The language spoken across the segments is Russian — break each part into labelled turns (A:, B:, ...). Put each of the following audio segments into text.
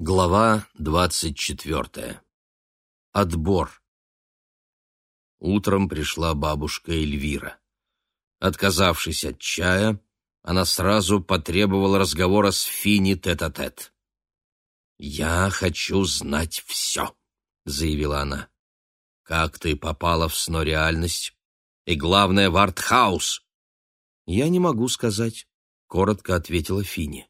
A: Глава двадцать четвертая. Отбор. Утром пришла бабушка Эльвира. Отказавшись от чая, она сразу потребовала разговора с Фини тет-а-тет. «Я хочу знать все», — заявила она. «Как ты попала в сно-реальность? И главное, в артхаус?» «Я не могу сказать», — коротко ответила Фини.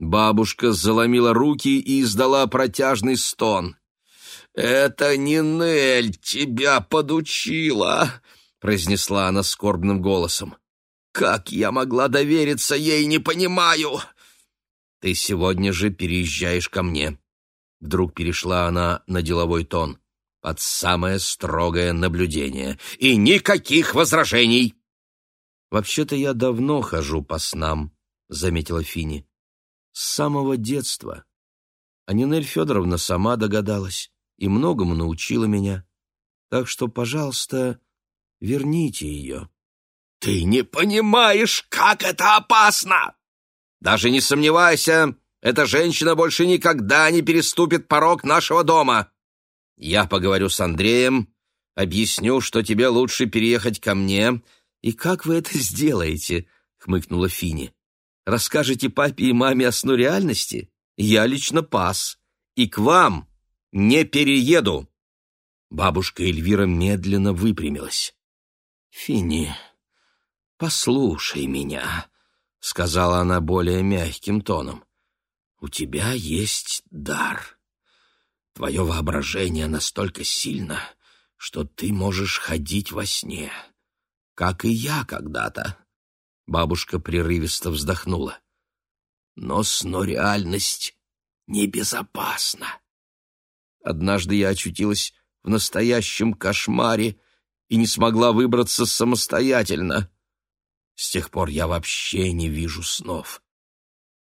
A: Бабушка заломила руки и издала протяжный стон. «Это не Нель тебя подучила!» — произнесла она скорбным голосом. «Как я могла довериться ей, не понимаю!» «Ты сегодня же переезжаешь ко мне». Вдруг перешла она на деловой тон. «Под самое строгое наблюдение. И никаких возражений!» «Вообще-то я давно хожу по снам», — заметила Фини с самого детства. А Нинель Федоровна сама догадалась и многому научила меня. Так что, пожалуйста, верните ее.
B: «Ты не понимаешь, как это опасно!»
A: «Даже не сомневайся, эта женщина больше никогда не переступит порог нашего дома. Я поговорю с Андреем, объясню, что тебе лучше переехать ко мне. И как вы это сделаете?» — хмыкнула Фини. Расскажете папе и маме о сну реальности? Я лично пас. И к вам не перееду. Бабушка Эльвира медленно выпрямилась. «Фини, послушай меня», — сказала она более мягким тоном. «У тебя есть дар. Твое воображение настолько сильно, что ты можешь ходить во сне, как и я когда-то. Бабушка прерывисто вздохнула. Но сно-реальность небезопасна. Однажды я очутилась в настоящем кошмаре и не смогла выбраться самостоятельно. С тех пор я вообще не вижу снов.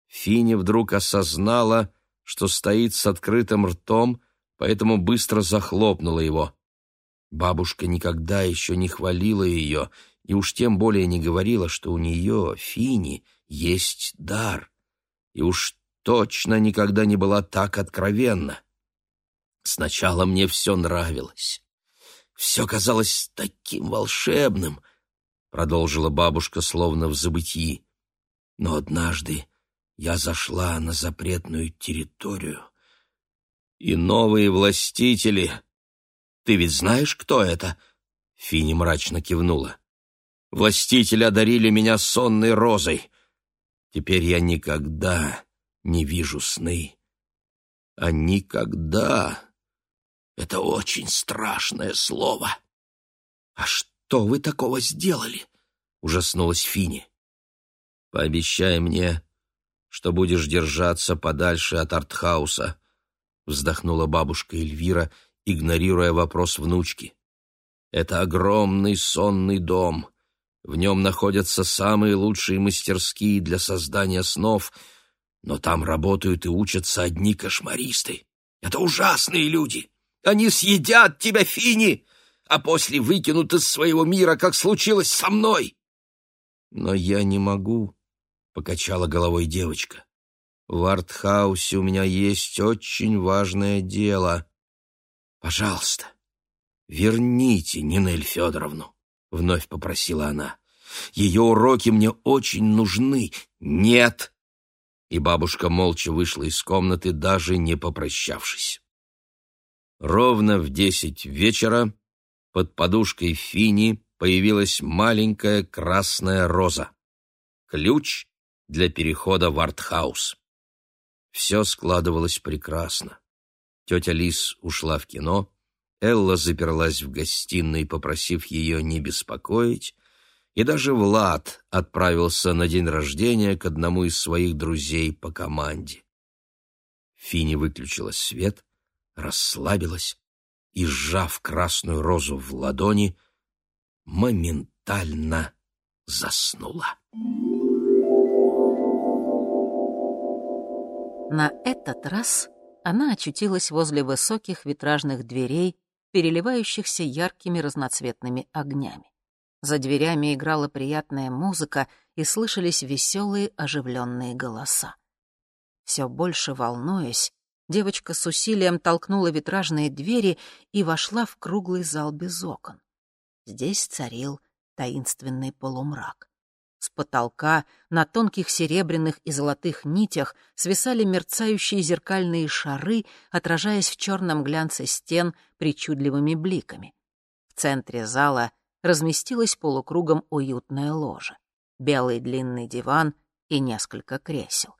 A: Финя вдруг осознала, что стоит с открытым ртом, поэтому быстро захлопнула его. Бабушка никогда еще не хвалила ее и уж тем более не говорила, что у нее, Фини, есть дар, и уж точно никогда не была так откровенна. Сначала мне все нравилось, все казалось таким волшебным, продолжила бабушка словно в забытии. Но однажды я зашла на запретную территорию, и новые властители... Ты ведь знаешь, кто это? Фини мрачно кивнула. Властители одарили меня сонной розой. Теперь я никогда не вижу сны. А никогда — это очень страшное слово. — А что вы такого сделали? — ужаснулась Фини. — Пообещай мне, что будешь держаться подальше от артхауса, — вздохнула бабушка Эльвира, игнорируя вопрос внучки. — Это огромный сонный дом — в нем находятся самые лучшие мастерские для создания снов, но там работают и учатся одни кошмаристы. Это ужасные люди. Они съедят тебя, Фини, а после выкинут из своего мира, как случилось со мной. Но я не могу, — покачала головой девочка. В артхаусе у меня есть очень важное дело. Пожалуйста, верните Нинель Федоровну вновь попросила она. Ее уроки мне очень нужны. Нет. И бабушка молча вышла из комнаты, даже не попрощавшись. Ровно в десять вечера под подушкой Фини появилась маленькая красная роза. Ключ для перехода в артхаус. Все складывалось прекрасно. Тетя Лис ушла в кино, Элла заперлась в гостиной, попросив ее не беспокоить, и даже Влад отправился на день рождения к одному из своих друзей по команде. Фини выключила свет, расслабилась и, сжав красную розу в ладони, моментально заснула.
C: На этот раз она очутилась возле высоких витражных дверей переливающихся яркими разноцветными огнями. За дверями играла приятная музыка и слышались веселые оживленные голоса. Все больше волнуясь, девочка с усилием толкнула витражные двери и вошла в круглый зал без окон. Здесь царил таинственный полумрак. С потолка на тонких серебряных и золотых нитях свисали мерцающие зеркальные шары, отражаясь в черном глянце стен причудливыми бликами. В центре зала разместилась полукругом уютная ложа, белый длинный диван и несколько кресел.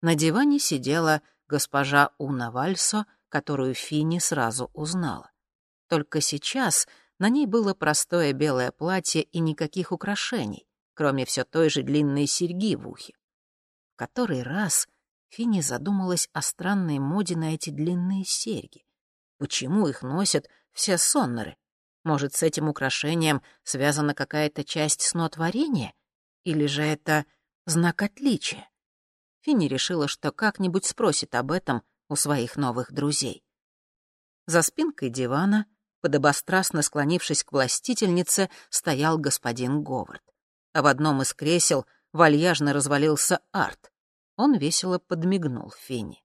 C: На диване сидела госпожа Уна Вальсо, которую Финни сразу узнала. Только сейчас на ней было простое белое платье и никаких украшений, кроме все той же длинной серьги в ухе. В который раз Финни задумалась о странной моде на эти длинные серьги. Почему их носят все соннеры? Может, с этим украшением связана какая-то часть снотворения? Или же это знак отличия? Финни решила, что как-нибудь спросит об этом у своих новых друзей. За спинкой дивана, подобострастно склонившись к властительнице, стоял господин Говард а в одном из кресел вальяжно развалился Арт. Он весело подмигнул Финни.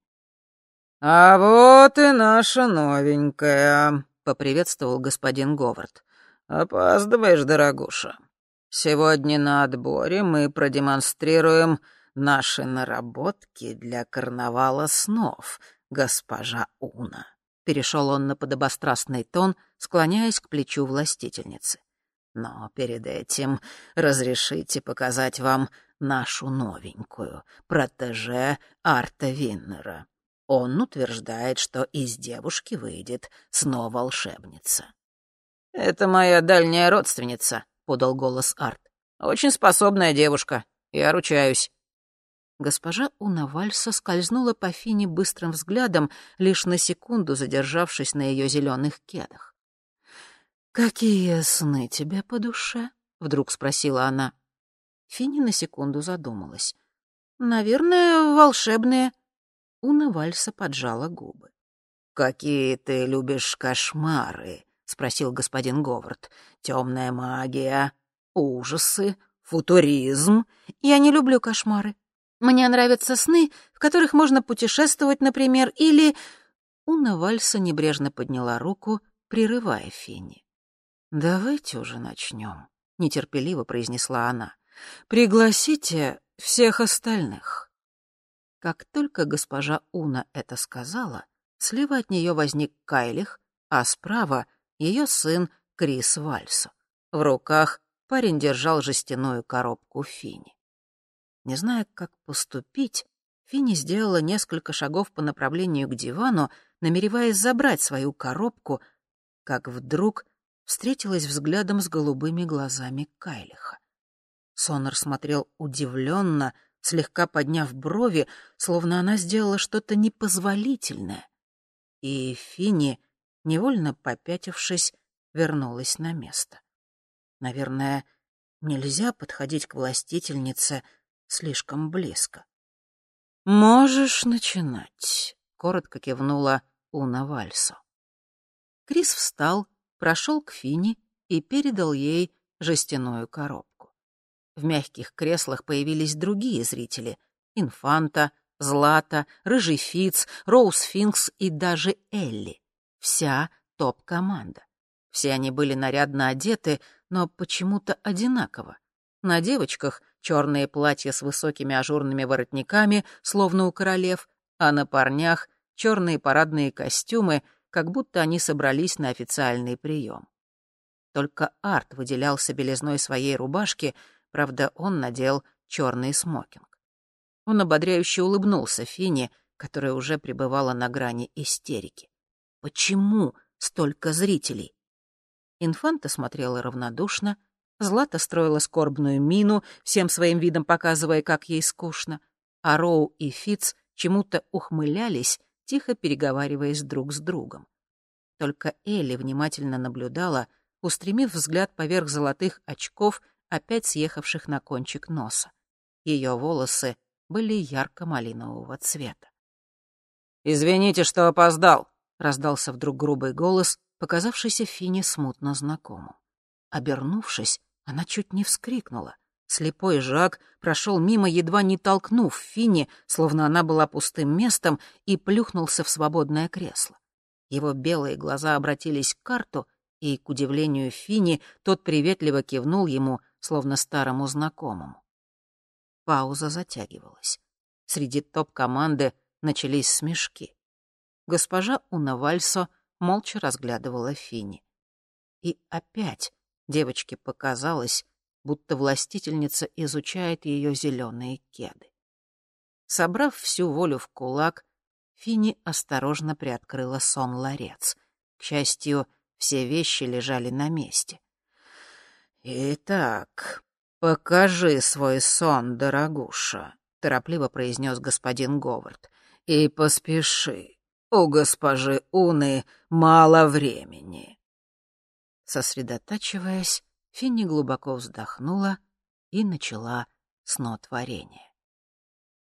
D: «А вот и наша новенькая», — поприветствовал господин Говард. «Опаздываешь, дорогуша. Сегодня на отборе мы продемонстрируем наши наработки для карнавала снов, госпожа Уна». Перешел он на подобострастный тон, склоняясь к плечу властительницы. Но перед этим разрешите показать вам нашу новенькую, протеже Арта Виннера. Он утверждает, что из девушки выйдет снова волшебница. «Это моя дальняя родственница», — подал голос Арт. «Очень способная девушка, я ручаюсь».
C: Госпожа Унавальса скользнула по Фине быстрым взглядом, лишь на секунду задержавшись на ее зеленых кедах. «Какие сны тебе по душе?» — вдруг спросила она. Финни на секунду задумалась. «Наверное, волшебные». Уна Вальса поджала губы.
D: «Какие ты любишь кошмары?» — спросил господин Говард. «Темная магия, ужасы, футуризм».
C: «Я не люблю кошмары. Мне нравятся сны, в которых можно путешествовать, например, или...» Уна Вальса небрежно подняла руку, прерывая Финни.
D: «Давайте уже начнем», — нетерпеливо произнесла она. «Пригласите всех остальных».
C: Как только госпожа Уна это сказала, слева от нее возник Кайлих, а справа — ее сын Крис Вальсо. В руках парень держал жестяную коробку Фини. Не зная, как поступить, Фини сделала несколько шагов по направлению к дивану, намереваясь забрать свою коробку, как вдруг встретилась взглядом с голубыми глазами Кайлиха. Сонор смотрел удивленно, слегка подняв брови, словно она сделала что-то непозволительное. И Фини, невольно попятившись, вернулась на место. Наверное, нельзя подходить к властительнице слишком близко. «Можешь начинать», — коротко кивнула Уна Вальсо. Крис встал прошел к Фине и передал ей жестяную коробку. В мягких креслах появились другие зрители — Инфанта, Злата, Рыжий Фиц, Роуз Финкс и даже Элли. Вся топ-команда. Все они были нарядно одеты, но почему-то одинаково. На девочках черные платья с высокими ажурными воротниками, словно у королев, а на парнях черные парадные костюмы — как будто они собрались на официальный прием. Только Арт выделялся белизной своей рубашки, правда, он надел черный смокинг. Он ободряюще улыбнулся Фине, которая уже пребывала на грани истерики. Почему столько зрителей? Инфанта смотрела равнодушно, Злата строила скорбную мину, всем своим видом показывая, как ей скучно, а Роу и Фиц чему-то ухмылялись тихо переговариваясь друг с другом. Только Элли внимательно наблюдала, устремив взгляд поверх золотых очков, опять съехавших на кончик носа. Ее волосы были ярко-малинового цвета.
D: «Извините, что опоздал», —
C: раздался вдруг грубый голос, показавшийся Фине смутно знакомым. Обернувшись, она чуть не вскрикнула. Слепой Жак прошел мимо, едва не толкнув Финни, словно она была пустым местом, и плюхнулся в свободное кресло. Его белые глаза обратились к карту, и, к удивлению Фини, тот приветливо кивнул ему, словно старому знакомому. Пауза затягивалась. Среди топ-команды начались смешки. Госпожа Унавальсо молча разглядывала Фини. И опять девочке показалось, будто властительница изучает ее зеленые кеды. Собрав всю волю в кулак, Фини осторожно приоткрыла сон-ларец. К счастью, все вещи лежали на месте. «Итак, покажи свой сон, дорогуша», — торопливо произнес господин Говард. «И поспеши. У госпожи Уны мало времени». Сосредотачиваясь, Финни глубоко вздохнула и начала снотворение.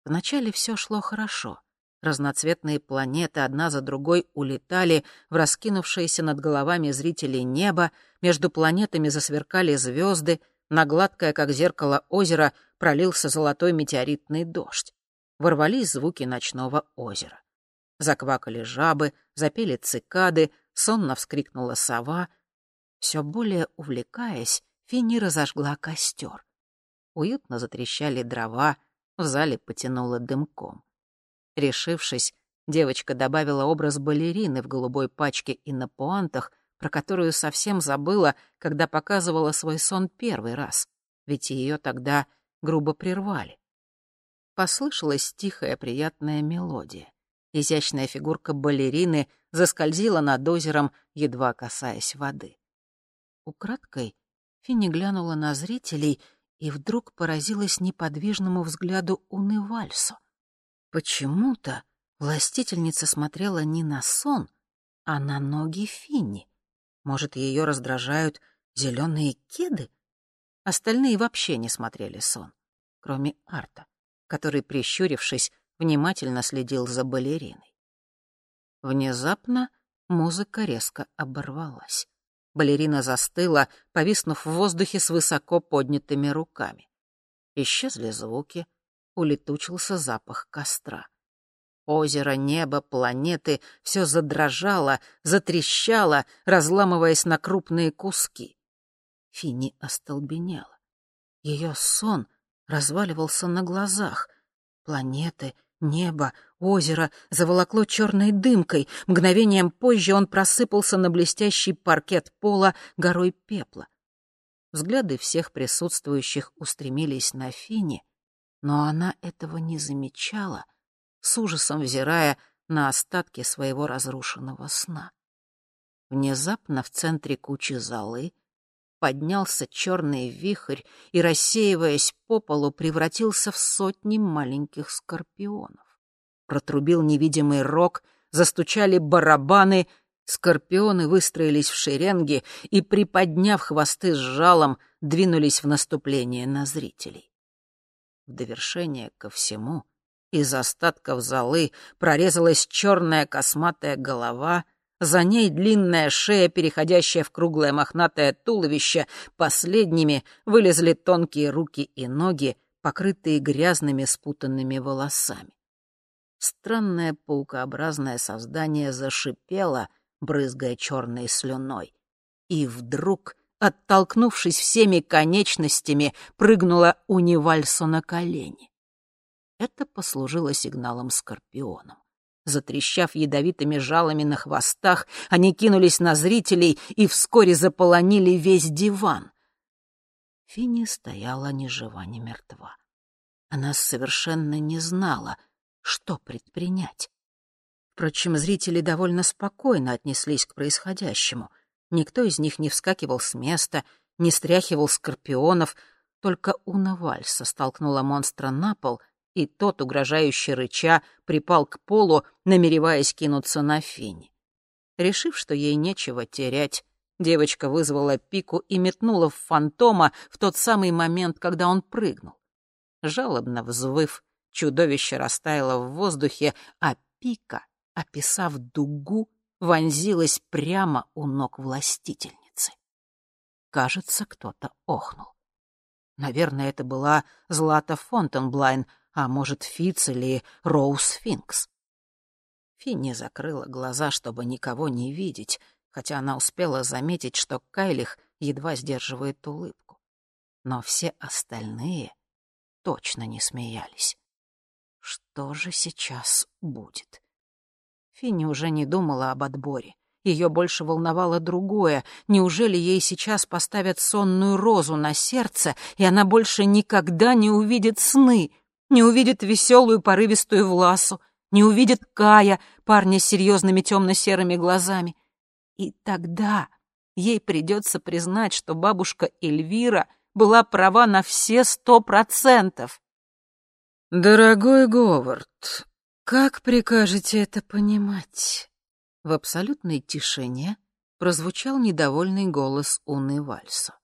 C: Вначале все шло хорошо. Разноцветные планеты одна за другой улетали в раскинувшееся над головами зрителей небо, между планетами засверкали звезды, на гладкое, как зеркало озеро, пролился золотой метеоритный дождь. Ворвались звуки ночного озера. Заквакали жабы, запели цикады, сонно вскрикнула сова — все более увлекаясь, Финни разожгла костер. Уютно затрещали дрова, в зале потянуло дымком. Решившись, девочка добавила образ балерины в голубой пачке и на пуантах, про которую совсем забыла, когда показывала свой сон первый раз, ведь ее тогда грубо прервали. Послышалась тихая приятная мелодия. Изящная фигурка балерины заскользила над озером, едва касаясь воды. Украдкой Финни глянула на зрителей и вдруг поразилась неподвижному взгляду Уны Вальсу. Почему-то властительница смотрела не на сон, а на ноги Финни. Может, ее раздражают зеленые кеды? Остальные вообще не смотрели сон, кроме Арта, который, прищурившись, внимательно следил за балериной. Внезапно музыка резко оборвалась. Балерина застыла, повиснув в воздухе с высоко поднятыми руками. Исчезли звуки, улетучился запах костра. Озеро, небо, планеты — все задрожало, затрещало, разламываясь на крупные куски. Фини остолбенела. Ее сон разваливался на глазах. Планеты, Небо, озеро заволокло черной дымкой. Мгновением позже он просыпался на блестящий паркет пола горой пепла. Взгляды всех присутствующих устремились на Фини, но она этого не замечала, с ужасом взирая на остатки своего разрушенного сна. Внезапно в центре кучи золы поднялся черный вихрь и, рассеиваясь по полу, превратился в сотни маленьких скорпионов. Протрубил невидимый рог, застучали барабаны, скорпионы выстроились в шеренги и, приподняв хвосты с жалом, двинулись в наступление на зрителей. В довершение ко всему из остатков золы прорезалась черная косматая голова — за ней длинная шея, переходящая в круглое мохнатое туловище. Последними вылезли тонкие руки и ноги, покрытые грязными спутанными волосами. Странное паукообразное создание зашипело, брызгая черной слюной. И вдруг, оттолкнувшись всеми конечностями, прыгнула Унивальсу на колени. Это послужило сигналом скорпионам. Затрещав ядовитыми жалами на хвостах, они кинулись на зрителей и вскоре заполонили весь диван. Финни стояла ни жива, ни мертва. Она совершенно не знала, что предпринять. Впрочем, зрители довольно спокойно отнеслись к происходящему. Никто из них не вскакивал с места, не стряхивал скорпионов, только Уна Вальса столкнула монстра на пол — и тот, угрожающе рыча, припал к полу, намереваясь кинуться на Фини. Решив, что ей нечего терять, девочка вызвала пику и метнула в фантома в тот самый момент, когда он прыгнул. Жалобно взвыв, чудовище растаяло в воздухе, а пика, описав дугу, вонзилась прямо у ног властительницы. Кажется, кто-то охнул. Наверное, это была Злата Фонтенблайн, а может, Фиц или Роуз Финкс. Финни закрыла глаза, чтобы никого не видеть, хотя она успела заметить, что Кайлих едва сдерживает улыбку. Но все остальные точно не смеялись. Что же сейчас будет? Финни уже не думала об отборе. Ее больше волновало другое. Неужели ей сейчас поставят сонную розу на сердце, и она больше никогда не увидит сны, не увидит веселую порывистую Власу, не увидит Кая, парня с серьезными темно-серыми глазами? И тогда ей придется признать, что бабушка Эльвира была права на все сто процентов.
D: «Дорогой Говард, как прикажете это понимать?»
C: В абсолютной тишине прозвучал недовольный голос Уны Вальса.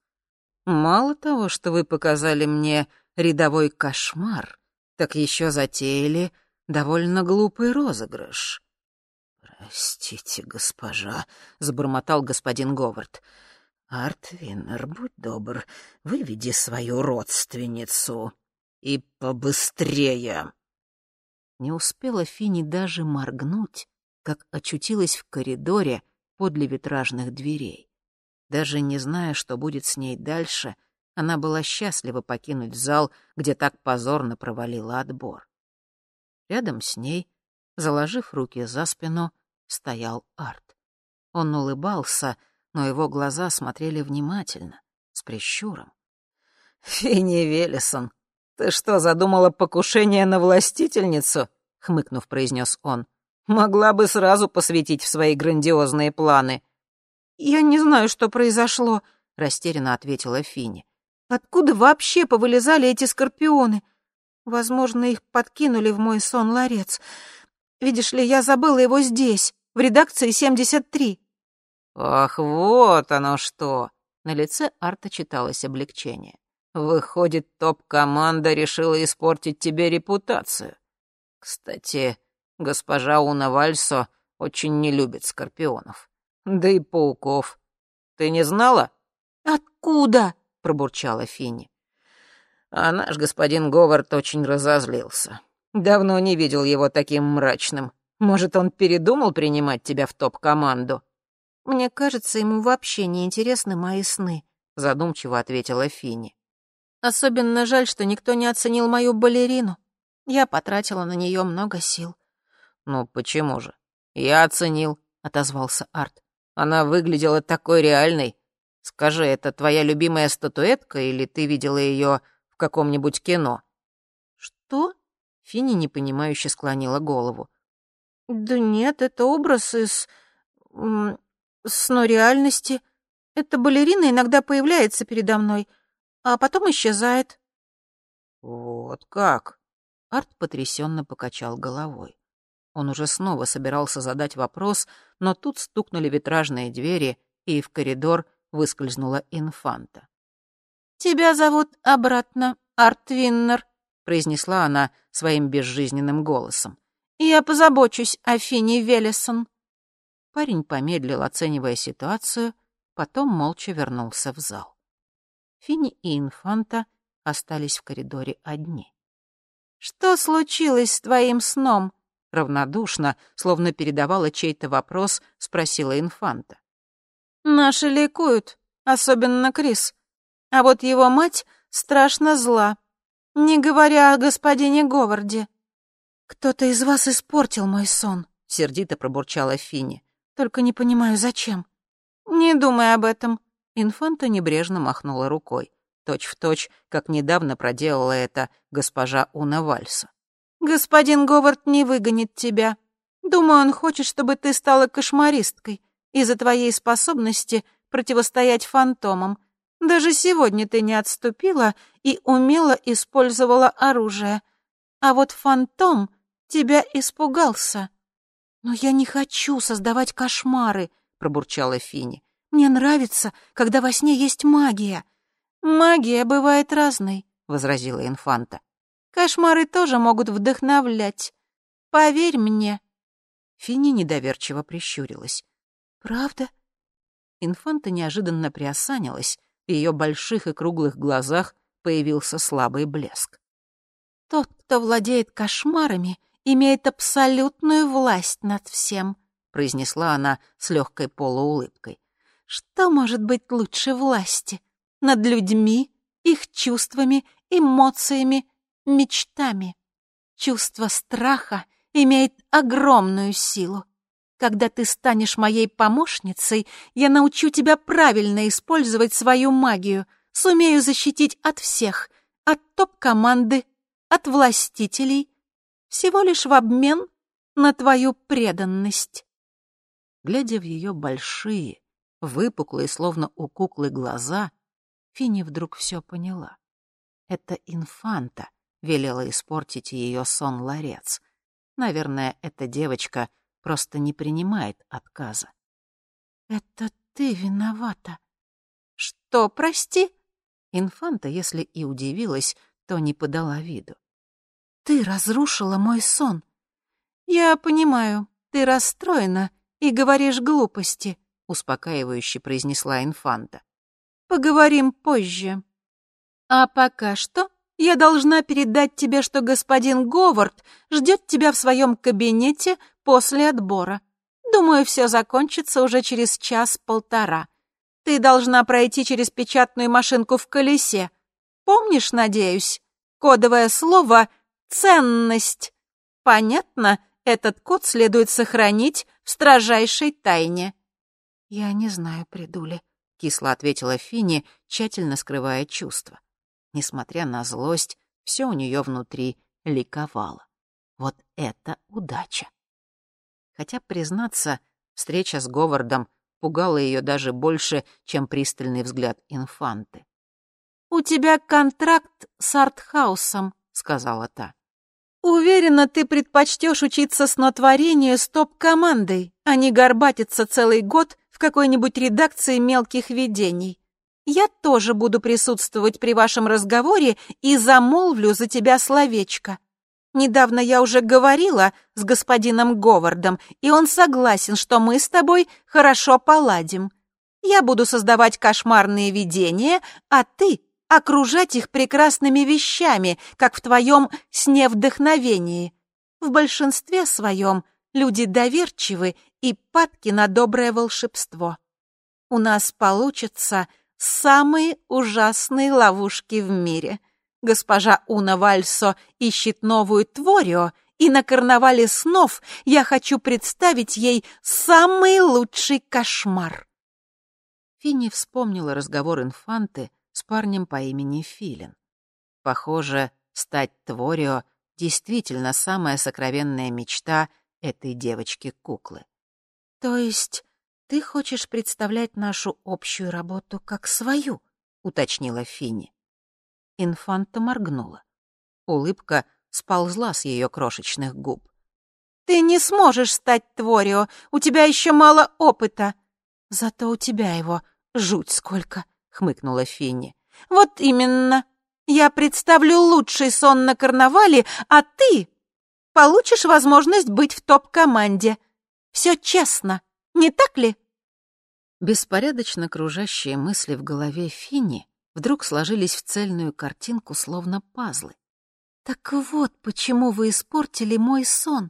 C: «Мало того, что вы показали мне рядовой кошмар, так еще затеяли довольно глупый розыгрыш».
D: «Простите, госпожа», — забормотал господин Говард. «Артвинер, будь добр, выведи свою родственницу. И побыстрее».
C: Не успела Фини даже моргнуть, как очутилась в коридоре подле витражных дверей. Даже не зная, что будет с ней дальше, она была счастлива покинуть зал, где так позорно провалила отбор. Рядом с ней, заложив руки за спину, стоял Арт. Он улыбался, но его глаза смотрели внимательно, с прищуром.
D: «Финни Велесон, ты что, задумала покушение на властительницу?» — хмыкнув, произнес он. Могла бы сразу посвятить в свои грандиозные планы.
C: «Я не знаю, что произошло», — растерянно ответила Финни. «Откуда вообще повылезали эти скорпионы? Возможно, их подкинули в мой сон-ларец. Видишь ли, я забыла его здесь, в редакции 73».
D: «Ах, вот оно что!» На лице Арта читалось облегчение. «Выходит, топ-команда решила испортить тебе репутацию. Кстати, Госпожа Уна Вальсо очень не любит скорпионов. Да и пауков. Ты не знала?
C: Откуда?
D: пробурчала Финни. А наш господин Говард очень разозлился. Давно не видел его таким мрачным. Может, он передумал принимать тебя в топ-команду?
C: Мне кажется, ему вообще не интересны мои сны, задумчиво ответила Финни. Особенно жаль, что никто не оценил мою балерину. Я потратила на нее много сил.
D: «Ну почему же? Я оценил», — отозвался Арт. «Она выглядела такой реальной. Скажи, это твоя любимая статуэтка или ты видела ее в каком-нибудь кино?»
C: «Что?» — Финни непонимающе склонила голову. «Да нет, это образ из... сно реальности. Эта балерина иногда появляется передо мной, а потом исчезает».
D: «Вот как?» Арт потрясенно покачал головой. Он уже снова собирался задать вопрос, но тут стукнули витражные двери, и в коридор выскользнула инфанта.
C: «Тебя зовут обратно Артвиннер», — произнесла она своим безжизненным голосом. «Я позабочусь о Фине Велесон».
D: Парень помедлил, оценивая ситуацию, потом молча вернулся в зал. Фини и инфанта остались в коридоре одни.
C: «Что случилось с твоим сном?»
D: равнодушно, словно передавала чей-то вопрос, спросила инфанта.
C: «Наши ликуют, особенно Крис. А вот его мать страшно зла, не говоря о господине Говарде. Кто-то из вас испортил мой сон», — сердито пробурчала Финни. «Только не понимаю, зачем». «Не думай об этом», — инфанта небрежно махнула рукой, точь-в-точь, точь, как недавно проделала это госпожа Уна Вальса. Господин Говард не выгонит тебя. Думаю, он хочет, чтобы ты стала кошмаристкой из-за твоей способности противостоять фантомам. Даже сегодня ты не отступила и умело использовала оружие. А вот фантом тебя испугался. Но я не хочу создавать кошмары, пробурчала Фини. Мне нравится, когда во сне есть магия. Магия бывает разной, возразила инфанта. Кошмары тоже могут вдохновлять. Поверь мне».
D: Финни недоверчиво прищурилась.
C: «Правда?»
D: Инфанта неожиданно приосанилась, в ее больших и круглых глазах
C: появился слабый блеск. «Тот, кто владеет кошмарами, имеет абсолютную власть над всем», произнесла она с легкой полуулыбкой. «Что может быть лучше власти? Над людьми, их чувствами, эмоциями, мечтами. Чувство страха имеет огромную силу. Когда ты станешь моей помощницей, я научу тебя правильно использовать свою магию, сумею защитить от всех, от топ-команды, от властителей, всего лишь в обмен на твою преданность. Глядя в ее большие, выпуклые, словно у куклы, глаза, Фини вдруг все поняла. Это инфанта велела испортить ее сон ларец. Наверное, эта девочка просто не принимает отказа. «Это ты виновата». «Что, прости?» Инфанта, если и удивилась, то не подала виду. «Ты разрушила мой сон. Я понимаю, ты расстроена и говоришь глупости», — успокаивающе произнесла Инфанта. «Поговорим позже. А пока что я должна передать тебе, что господин Говард ждет тебя в своем кабинете после отбора. Думаю, все закончится уже через час-полтора. Ты должна пройти через печатную машинку в колесе. Помнишь, надеюсь? Кодовое слово «ценность». Понятно? Этот код следует сохранить в строжайшей тайне. «Я не знаю, придули», — кисло ответила Финни, тщательно скрывая чувства. Несмотря на злость, все у нее внутри ликовало. Вот это удача! Хотя, признаться, встреча с Говардом пугала ее даже больше, чем пристальный взгляд инфанты. «У тебя контракт с артхаусом», — сказала та. «Уверена, ты предпочтешь учиться снотворению с топ-командой, а не горбатиться целый год в какой-нибудь редакции мелких видений. Я тоже буду присутствовать при вашем разговоре и замолвлю за тебя словечко. Недавно я уже говорила с господином Говардом, и он согласен, что мы с тобой хорошо поладим. Я буду создавать кошмарные видения, а ты окружать их прекрасными вещами, как в твоем сне вдохновении. В большинстве своем люди доверчивы и падки на доброе волшебство. У нас получится самые ужасные ловушки в мире. Госпожа Уна Вальсо ищет новую Творио, и на карнавале снов я хочу представить ей самый лучший кошмар. Финни вспомнила разговор инфанты с парнем по имени Филин. Похоже, стать Творио действительно самая сокровенная мечта этой девочки-куклы. То есть «Ты хочешь представлять нашу общую работу как свою?» — уточнила Финни. Инфанта моргнула. Улыбка сползла с ее крошечных губ. «Ты не сможешь стать Творио, у тебя еще мало опыта!» «Зато у тебя его жуть сколько!» — хмыкнула Финни. «Вот именно! Я представлю лучший сон на карнавале, а ты получишь возможность быть в топ-команде. Все честно!» Не так ли?» Беспорядочно кружащие мысли в голове Финни вдруг сложились в цельную картинку, словно пазлы. «Так вот, почему вы испортили мой сон.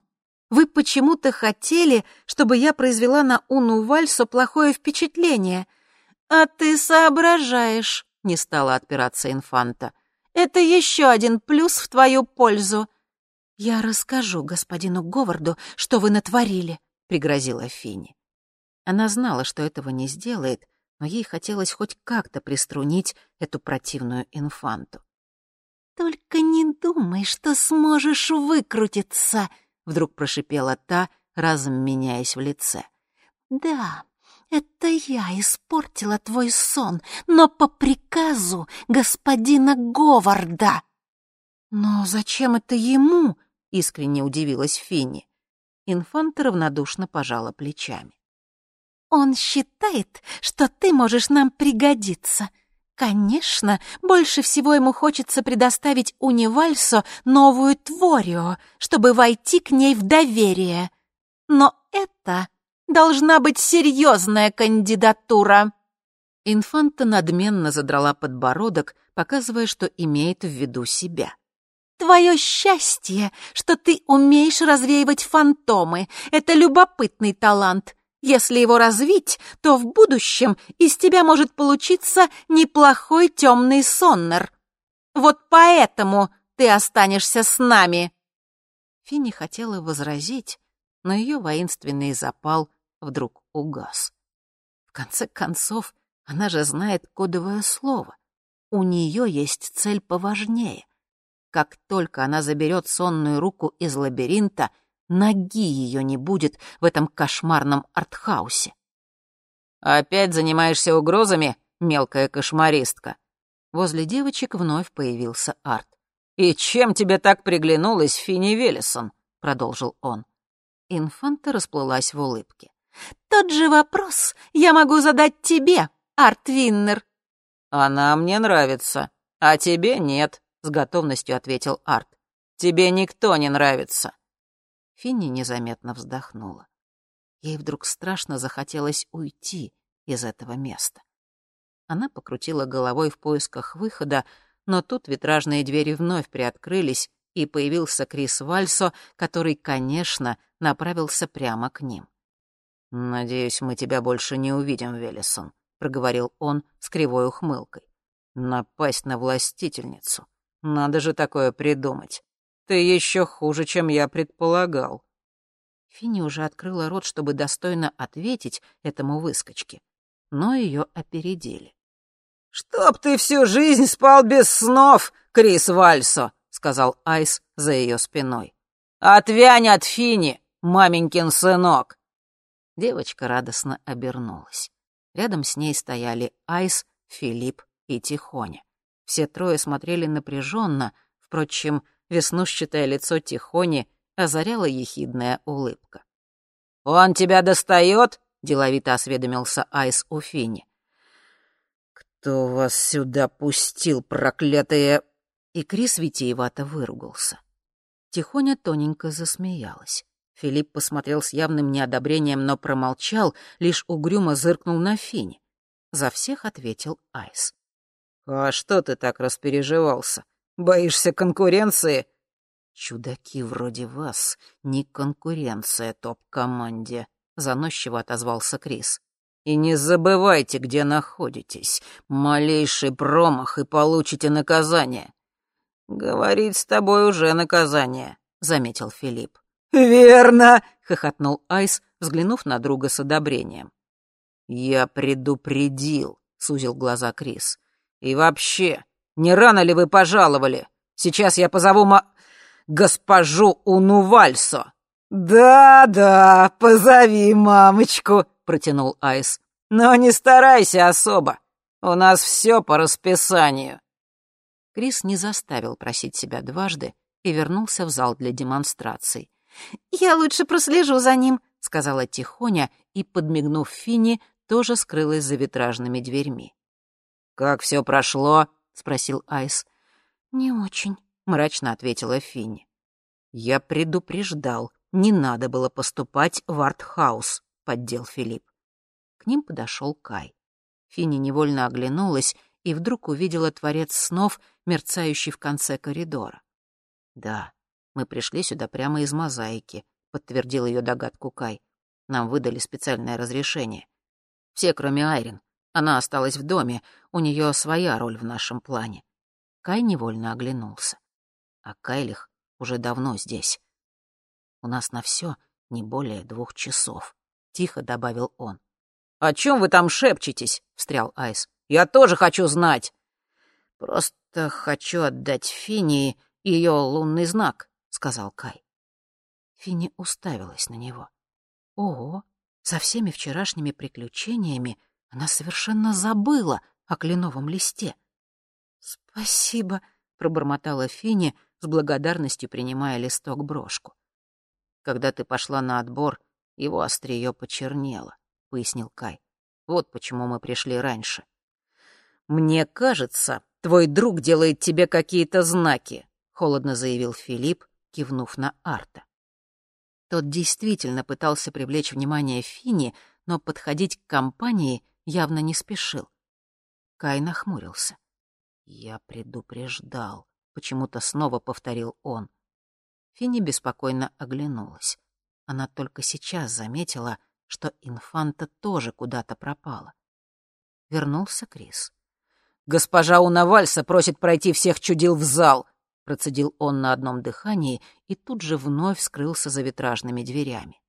C: Вы почему-то хотели, чтобы я произвела на Уну Вальсу плохое впечатление. А ты соображаешь», — не стала отпираться инфанта. «Это еще один плюс в твою пользу». «Я расскажу господину Говарду, что вы натворили», — пригрозила Финни. Она знала, что этого не сделает, но ей хотелось хоть как-то приструнить эту противную инфанту. «Только не думай, что сможешь выкрутиться», — вдруг прошипела та, разом меняясь в лице. «Да, это я испортила твой сон, но по приказу господина Говарда». «Но зачем это ему?» — искренне удивилась Финни. Инфанта равнодушно пожала плечами. Он считает, что ты можешь нам пригодиться. Конечно, больше всего ему хочется предоставить Унивальсо новую Творио, чтобы войти к ней в доверие. Но это должна быть серьезная кандидатура. Инфанта надменно задрала подбородок, показывая, что имеет в виду себя. «Твое счастье, что ты умеешь развеивать фантомы. Это любопытный талант. Если его развить, то в будущем из тебя может получиться неплохой темный соннер. Вот поэтому ты останешься с нами». Финни хотела возразить, но ее воинственный запал вдруг угас. В конце концов, она же знает кодовое слово. У нее есть цель поважнее. Как только она заберет сонную руку из лабиринта, ноги ее не будет в этом кошмарном артхаусе. «Опять занимаешься угрозами, мелкая кошмаристка?» Возле девочек вновь появился Арт. «И чем тебе так приглянулась Финни Велесон?» — продолжил он. Инфанта расплылась в улыбке. «Тот же вопрос я могу задать тебе, Арт-Виннер». «Она мне нравится, а тебе нет», — с готовностью ответил Арт. «Тебе никто не нравится». Финни незаметно вздохнула. Ей вдруг страшно захотелось уйти из этого места. Она покрутила головой в поисках выхода, но тут витражные двери вновь приоткрылись, и появился Крис Вальсо, который, конечно, направился прямо к ним. «Надеюсь, мы тебя больше не увидим, Велесон», — проговорил он с кривой ухмылкой. «Напасть на властительницу. Надо же такое придумать. Ты еще хуже, чем я предполагал». Финни уже открыла рот, чтобы достойно ответить этому выскочке, но ее опередили. «Чтоб ты всю жизнь спал без снов, Крис Вальсо!» — сказал Айс за ее спиной. «Отвянь от Фини, маменькин сынок!» Девочка радостно обернулась. Рядом с ней стояли Айс, Филипп и Тихоня. Все трое смотрели напряженно, впрочем, веснушчатое лицо Тихони озаряла ехидная улыбка. «Он тебя достает?» — деловито осведомился Айс у Фини. «Кто вас сюда пустил, проклятые...» И Крис витиевато выругался. Тихоня тоненько засмеялась. Филипп посмотрел с явным неодобрением, но промолчал, лишь угрюмо зыркнул на Фини. За всех ответил Айс. «А что ты так распереживался? Боишься конкуренции?» «Чудаки вроде вас, не конкуренция топ-команде», — заносчиво отозвался Крис. «И не забывайте, где находитесь. Малейший промах, и получите наказание. «Говорить с тобой уже наказание», — заметил Филипп. «Верно!» — хохотнул Айс, взглянув на друга с одобрением. «Я предупредил», — сузил глаза Крис. «И вообще, не рано ли вы пожаловали? Сейчас я позову ма... госпожу Унувальсо». «Да-да, позови мамочку», — протянул Айс. «Но не старайся особо. У нас все по расписанию». Крис не заставил просить себя дважды и вернулся в зал для демонстраций. «Я лучше прослежу за ним», — сказала Тихоня и, подмигнув Финни, тоже скрылась за витражными дверьми. «Как все прошло?» — спросил Айс. «Не очень», — мрачно ответила Финни. «Я предупреждал, не надо было поступать в артхаус», — поддел Филипп. К ним подошел Кай. Финни невольно оглянулась и вдруг увидела творец снов, мерцающий в конце коридора. «Да, мы пришли сюда прямо из мозаики», — подтвердил ее догадку Кай. «Нам выдали специальное разрешение. Все, кроме Айрин. Она осталась в доме, у нее своя роль в нашем плане». Кай невольно оглянулся. А Кайлих уже давно здесь. «У нас на все не более двух часов», — тихо добавил он. «О чем вы там шепчетесь?» — встрял Айс. Я тоже хочу знать. Просто хочу отдать Фини ее лунный знак, сказал Кай. Фини уставилась на него. Ого, со всеми вчерашними приключениями она совершенно забыла о кленовом листе. Спасибо, пробормотала Фини, с благодарностью принимая листок-брошку. Когда ты пошла на отбор, его острие почернело, пояснил Кай. Вот почему мы пришли раньше. «Мне кажется, твой друг делает тебе какие-то знаки», — холодно заявил Филипп, кивнув на Арта. Тот действительно пытался привлечь внимание Фини, но подходить к компании явно не спешил. Кай нахмурился. «Я предупреждал», — почему-то снова повторил он. Финни беспокойно оглянулась. Она только сейчас заметила, что инфанта тоже куда-то пропала. Вернулся Крис.
D: «Госпожа Унавальса просит пройти всех чудил в зал», — процедил он на одном дыхании и тут же вновь скрылся за витражными дверями.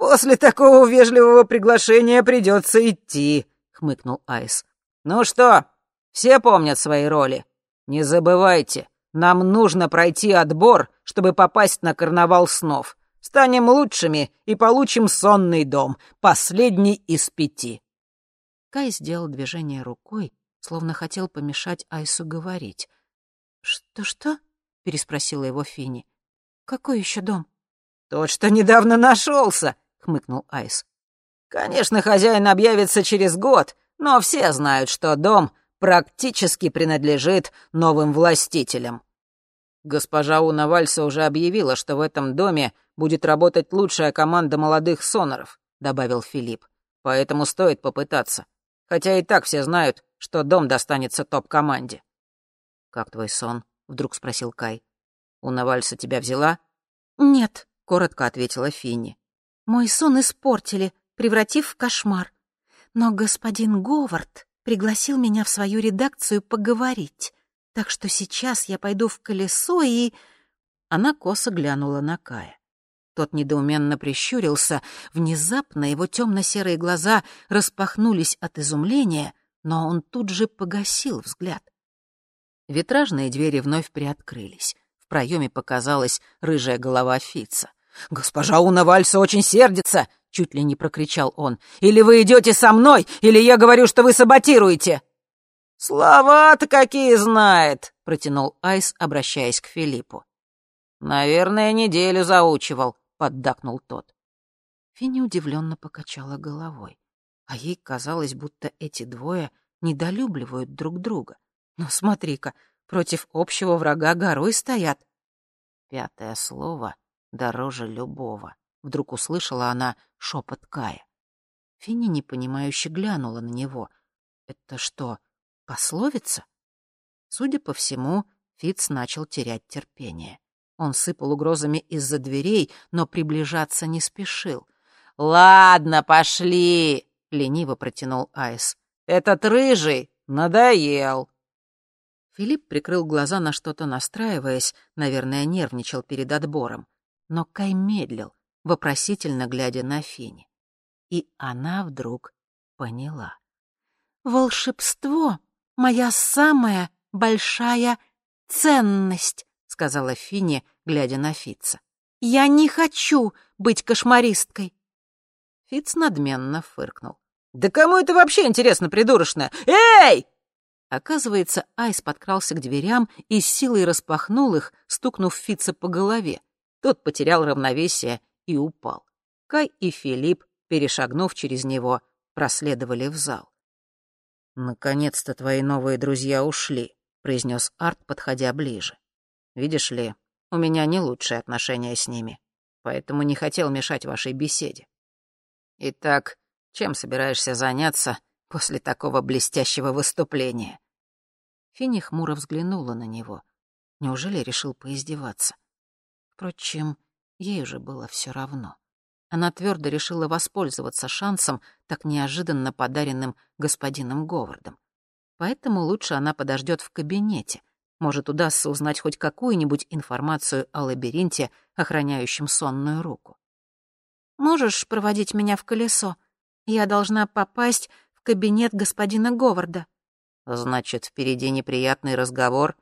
D: «После такого вежливого приглашения придется идти», — хмыкнул Айс. «Ну что, все помнят свои роли? Не забывайте, нам нужно пройти отбор, чтобы попасть на карнавал снов. Станем лучшими и получим сонный дом, последний из пяти».
C: Кай сделал движение рукой, словно хотел помешать Айсу говорить. «Что-что?» — переспросила его Фини. «Какой еще дом?»
D: «Тот, что недавно нашелся», — хмыкнул Айс. «Конечно, хозяин объявится через год, но все знают, что дом практически принадлежит новым властителям». Госпожа Уна Вальса уже объявила, что в этом доме будет работать лучшая команда молодых соноров, добавил Филипп. Поэтому стоит попытаться. Хотя и так все знают, что дом достанется топ-команде. «Как твой сон?» — вдруг спросил Кай. «Уна Вальса тебя взяла?»
C: «Нет», — коротко ответила Финни. «Мой сон испортили, превратив в кошмар. Но господин Говард пригласил меня в свою редакцию поговорить. Так что сейчас я пойду в колесо и...» Она косо глянула на Кая. Тот недоуменно прищурился. Внезапно его темно-серые глаза распахнулись от изумления, но он тут же погасил взгляд. Витражные двери вновь приоткрылись. В проеме показалась рыжая голова Фица.
D: «Госпожа Уна Вальса очень сердится!» — чуть ли не прокричал он. «Или вы идете со мной, или я говорю, что вы саботируете!» «Слова-то какие знает!» — протянул Айс, обращаясь к Филиппу. «Наверное, неделю заучивал», — поддакнул тот.
C: Финни удивленно покачала головой, а ей казалось, будто эти двое недолюбливают друг друга. Но смотри-ка, против общего врага горой стоят. Пятое слово дороже любого. Вдруг услышала она шепот Кая. Финни непонимающе глянула на него. Это что, пословица? Судя по всему, Фиц начал терять терпение. Он сыпал угрозами из-за дверей, но приближаться не спешил. «Ладно, пошли!» — лениво протянул Айс. «Этот рыжий надоел!» Филипп прикрыл глаза на что-то настраиваясь, наверное, нервничал перед отбором. Но Кай медлил, вопросительно глядя на Фини. И она вдруг поняла. «Волшебство — моя самая большая ценность!» сказала Финни, глядя на Фитца. «Я не хочу быть кошмаристкой!» Фитц надменно фыркнул.
D: «Да кому это вообще интересно, придурочная? Эй!»
C: Оказывается, Айс подкрался к дверям и силой распахнул их, стукнув Фитца по голове. Тот потерял равновесие и упал. Кай и Филипп, перешагнув через него, проследовали в зал.
D: «Наконец-то твои новые друзья ушли», — произнес Арт, подходя ближе. Видишь ли, у меня не лучшие отношения с ними, поэтому не хотел мешать вашей беседе. Итак, чем собираешься заняться после такого блестящего выступления?»
C: Финни хмуро взглянула на него. Неужели решил поиздеваться? Впрочем, ей уже было все равно. Она твердо решила воспользоваться шансом, так неожиданно подаренным господином Говардом. Поэтому лучше она подождет в кабинете, может, удастся узнать хоть какую-нибудь информацию о лабиринте, охраняющем сонную руку. «Можешь проводить меня в колесо? Я должна попасть в кабинет господина Говарда».
D: «Значит, впереди неприятный разговор?»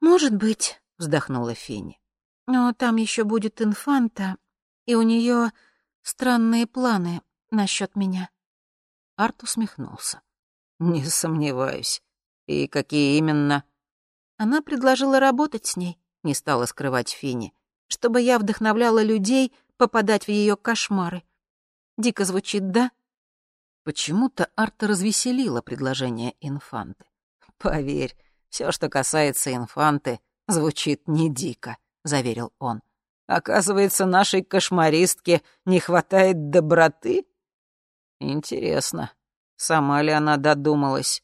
C: «Может быть», — вздохнула Финни. «Но там еще будет инфанта, и у нее странные планы насчет меня».
D: Арт усмехнулся. «Не сомневаюсь. И какие именно?»
C: Она предложила работать с ней, не стала скрывать Фини, чтобы я вдохновляла людей попадать в ее кошмары. Дико звучит, да?
D: Почему-то Арта развеселило предложение инфанты. Поверь, все, что касается инфанты, звучит не дико, заверил он. Оказывается, нашей кошмаристке не хватает доброты? Интересно, сама ли она додумалась?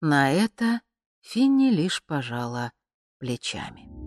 C: На это Финни лишь пожала плечами.